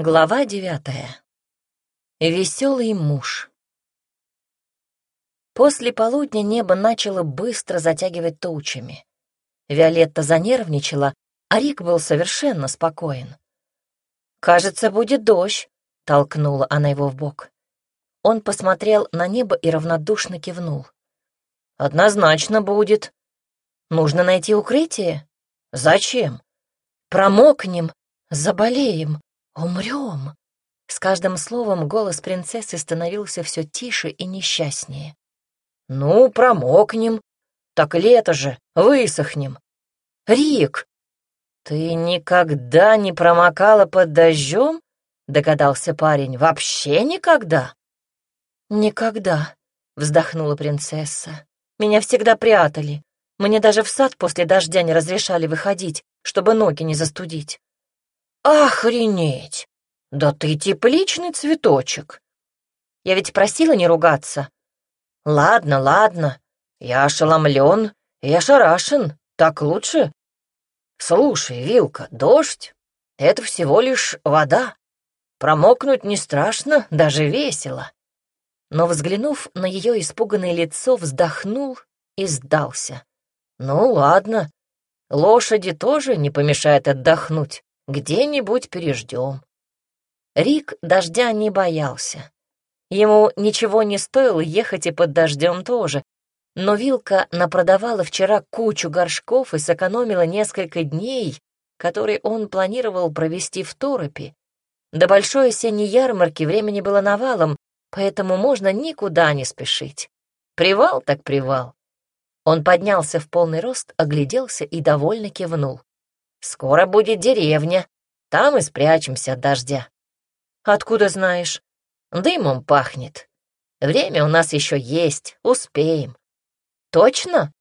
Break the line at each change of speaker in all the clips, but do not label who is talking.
Глава девятая. Веселый муж. После полудня небо начало быстро затягивать тучами. Виолетта занервничала, а Рик был совершенно спокоен. «Кажется, будет дождь», — толкнула она его в бок. Он посмотрел на небо и равнодушно кивнул. «Однозначно будет. Нужно найти укрытие. Зачем? Промокнем, заболеем, умрем». С каждым словом голос принцессы становился все тише и несчастнее. «Ну, промокнем. Так лето же, высохнем. Рик, ты никогда не промокала под дождем? Догадался парень. Вообще никогда? Никогда, вздохнула принцесса. Меня всегда прятали. Мне даже в сад после дождя не разрешали выходить, чтобы ноги не застудить. Охренеть! Да ты тепличный цветочек. Я ведь просила не ругаться. Ладно, ладно. Я ошеломлен и ошарашен. Так лучше? Слушай, Вилка, дождь — это всего лишь вода. Промокнуть не страшно, даже весело. Но, взглянув на ее испуганное лицо, вздохнул и сдался. Ну, ладно, лошади тоже не помешает отдохнуть. Где-нибудь переждем. Рик дождя не боялся. Ему ничего не стоило ехать и под дождем тоже, но Вилка напродавала вчера кучу горшков и сэкономила несколько дней, которые он планировал провести в торопе. До большой осенней ярмарки времени было навалом, поэтому можно никуда не спешить. Привал так привал. Он поднялся в полный рост, огляделся и довольно кивнул. «Скоро будет деревня. Там и спрячемся от дождя». «Откуда знаешь?» «Дымом пахнет. Время у нас еще есть, успеем». Точно?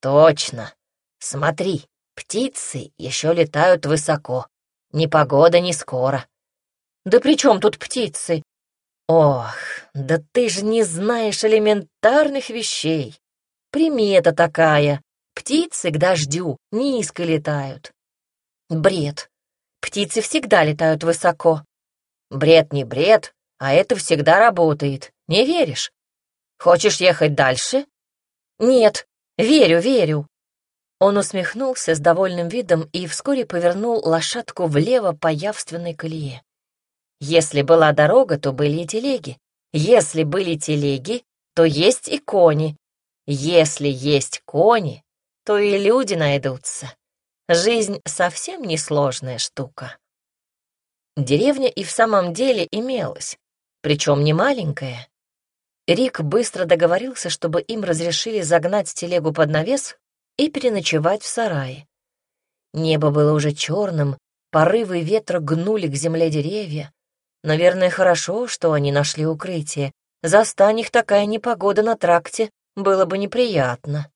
Точно. Смотри, птицы еще летают высоко. Ни погода, ни скоро. Да при чем тут птицы? Ох, да ты же не знаешь элементарных вещей. Примета такая. Птицы к дождю низко летают. Бред. Птицы всегда летают высоко. Бред не бред, а это всегда работает. Не веришь? Хочешь ехать дальше? «Нет, верю, верю». Он усмехнулся с довольным видом и вскоре повернул лошадку влево по явственной колее. Если была дорога, то были и телеги. Если были телеги, то есть и кони. Если есть кони, то и люди найдутся. Жизнь совсем несложная штука. Деревня и в самом деле имелась, причем не маленькая. Рик быстро договорился, чтобы им разрешили загнать телегу под навес и переночевать в сарае. Небо было уже черным, порывы ветра гнули к земле деревья. Наверное, хорошо, что они нашли укрытие. Застань их такая непогода на тракте, было бы неприятно.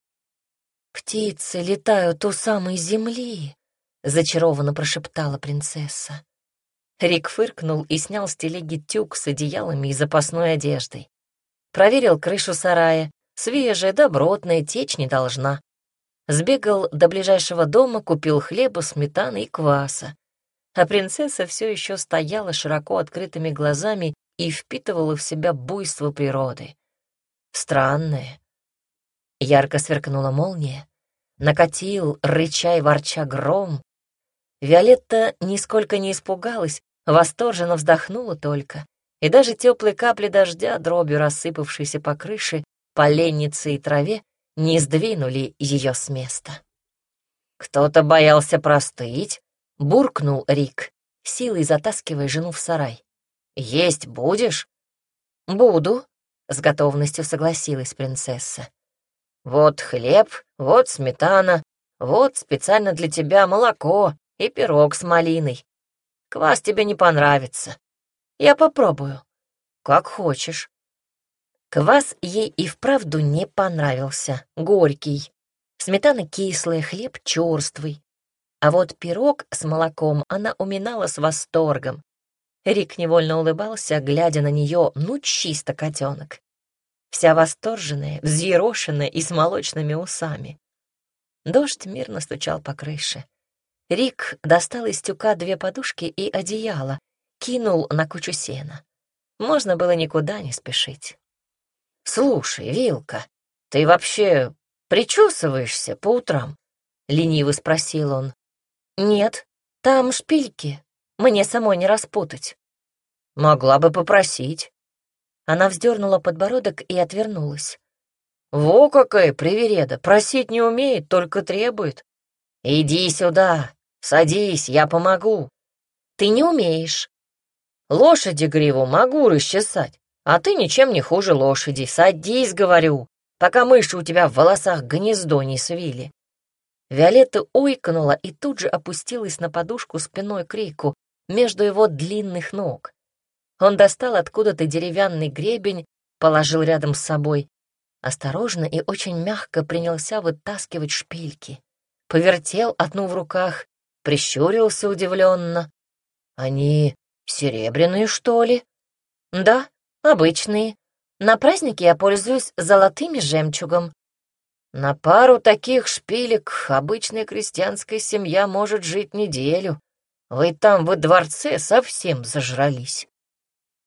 «Птицы летают у самой земли», — зачарованно прошептала принцесса. Рик фыркнул и снял с телеги тюк с одеялами и запасной одеждой. Проверил крышу сарая. Свежая, добротная, течь не должна. Сбегал до ближайшего дома, купил хлеба, сметаны и кваса. А принцесса все еще стояла широко открытыми глазами и впитывала в себя буйство природы. Странное. Ярко сверкнула молния. Накатил, рыча и ворча гром. Виолетта нисколько не испугалась, восторженно вздохнула только и даже теплые капли дождя, дробью рассыпавшиеся по крыше, поленнице и траве, не сдвинули ее с места. «Кто-то боялся простыть», — буркнул Рик, силой затаскивая жену в сарай. «Есть будешь?» «Буду», — с готовностью согласилась принцесса. «Вот хлеб, вот сметана, вот специально для тебя молоко и пирог с малиной. Квас тебе не понравится, я попробую. Как хочешь. Квас ей и вправду не понравился, горький. Сметана кислая, хлеб черствый. А вот пирог с молоком она уминала с восторгом. Рик невольно улыбался, глядя на нее, ну чисто котенок. Вся восторженная, взъерошенная и с молочными усами. Дождь мирно стучал по крыше. Рик достал из тюка две подушки и одеяло, кинул на кучу сена. Можно было никуда не спешить. «Слушай, Вилка, ты вообще причесываешься по утрам?» — лениво спросил он. «Нет, там шпильки. Мне самой не распутать». «Могла бы попросить». Она вздернула подбородок и отвернулась. «Во какая привереда! Просить не умеет, только требует. Иди сюда, садись, я помогу». «Ты не умеешь». «Лошади гриву могу расчесать, а ты ничем не хуже лошади. Садись, говорю, пока мыши у тебя в волосах гнездо не свили». Виолетта ойкнула и тут же опустилась на подушку спиной к Рику между его длинных ног. Он достал откуда-то деревянный гребень, положил рядом с собой, осторожно и очень мягко принялся вытаскивать шпильки. Повертел одну в руках, прищурился удивленно. «Они серебряные, что ли?» «Да, обычные. На празднике я пользуюсь золотыми жемчугом. На пару таких шпилек обычная крестьянская семья может жить неделю. Вы там во дворце совсем зажрались.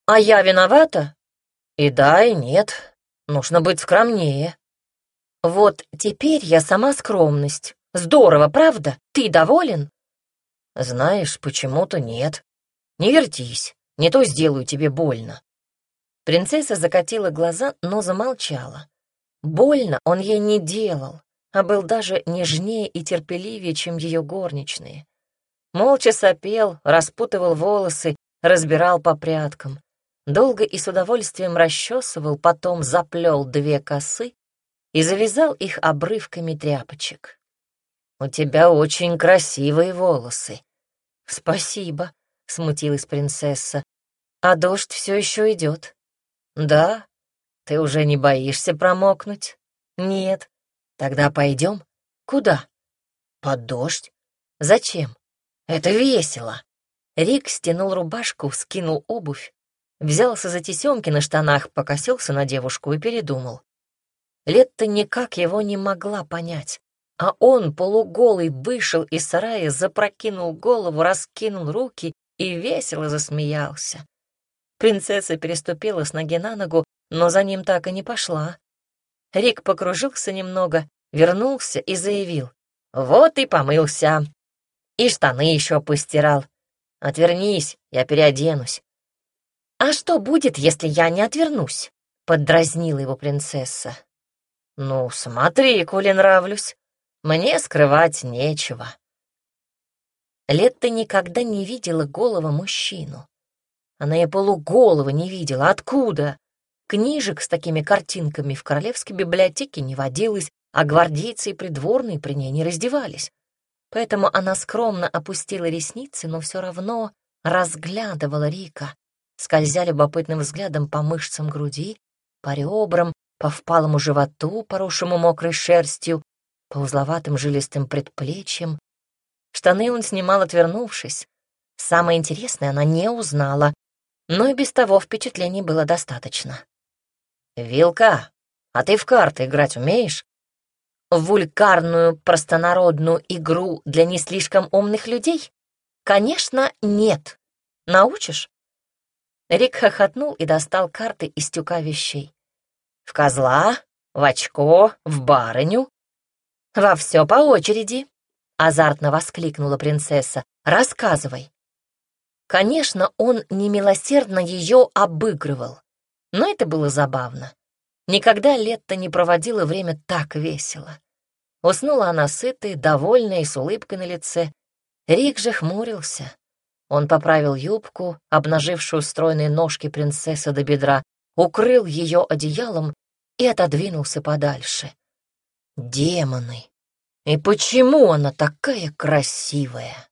А я виновата? И да, и нет. Нужно быть скромнее. Вот теперь я сама скромность. Здорово, правда? Ты доволен? Знаешь, почему-то нет. Не вертись, не то сделаю тебе больно. Принцесса закатила глаза, но замолчала. Больно он ей не делал, а был даже нежнее и терпеливее, чем ее горничные. Молча сопел, распутывал волосы, разбирал по прядкам. Долго и с удовольствием расчесывал, потом заплел две косы и завязал их обрывками тряпочек. «У тебя очень красивые волосы». «Спасибо», — смутилась принцесса. «А дождь все еще идет». «Да, ты уже не боишься промокнуть? Нет. Тогда пойдем. Куда? Под дождь. Зачем? Это весело. Рик стянул рубашку, скинул обувь, взялся за тесемки на штанах, покосился на девушку и передумал. Летта никак его не могла понять, а он, полуголый, вышел из сарая, запрокинул голову, раскинул руки и весело засмеялся. Принцесса переступила с ноги на ногу, но за ним так и не пошла. Рик покружился немного, вернулся и заявил. «Вот и помылся. И штаны еще постирал. Отвернись, я переоденусь». «А что будет, если я не отвернусь?» — поддразнила его принцесса. «Ну, смотри, коли нравлюсь. Мне скрывать нечего». Летта никогда не видела голого мужчину. Она и полуголова не видела. Откуда? Книжек с такими картинками в королевской библиотеке не водилось, а гвардейцы и придворные при ней не раздевались. Поэтому она скромно опустила ресницы, но все равно разглядывала Рика, скользя любопытным взглядом по мышцам груди, по ребрам, по впалому животу, поросшему мокрой шерстью, по узловатым жилистым предплечьям. Штаны он снимал, отвернувшись. Самое интересное она не узнала, но и без того впечатлений было достаточно. «Вилка, а ты в карты играть умеешь?» В вульгарную простонародную игру для не слишком умных людей? Конечно, нет. Научишь? Рик хохотнул и достал карты из тюка вещей. В козла, в очко, в барыню. Во все по очереди, азартно воскликнула принцесса. Рассказывай. Конечно, он немилосердно ее обыгрывал. Но это было забавно. Никогда Летта не проводила время так весело. Уснула она сытая, довольная и с улыбкой на лице. Рик же хмурился. Он поправил юбку, обнажившую стройные ножки принцессы до бедра, укрыл ее одеялом и отодвинулся подальше. Демоны! И почему она такая красивая?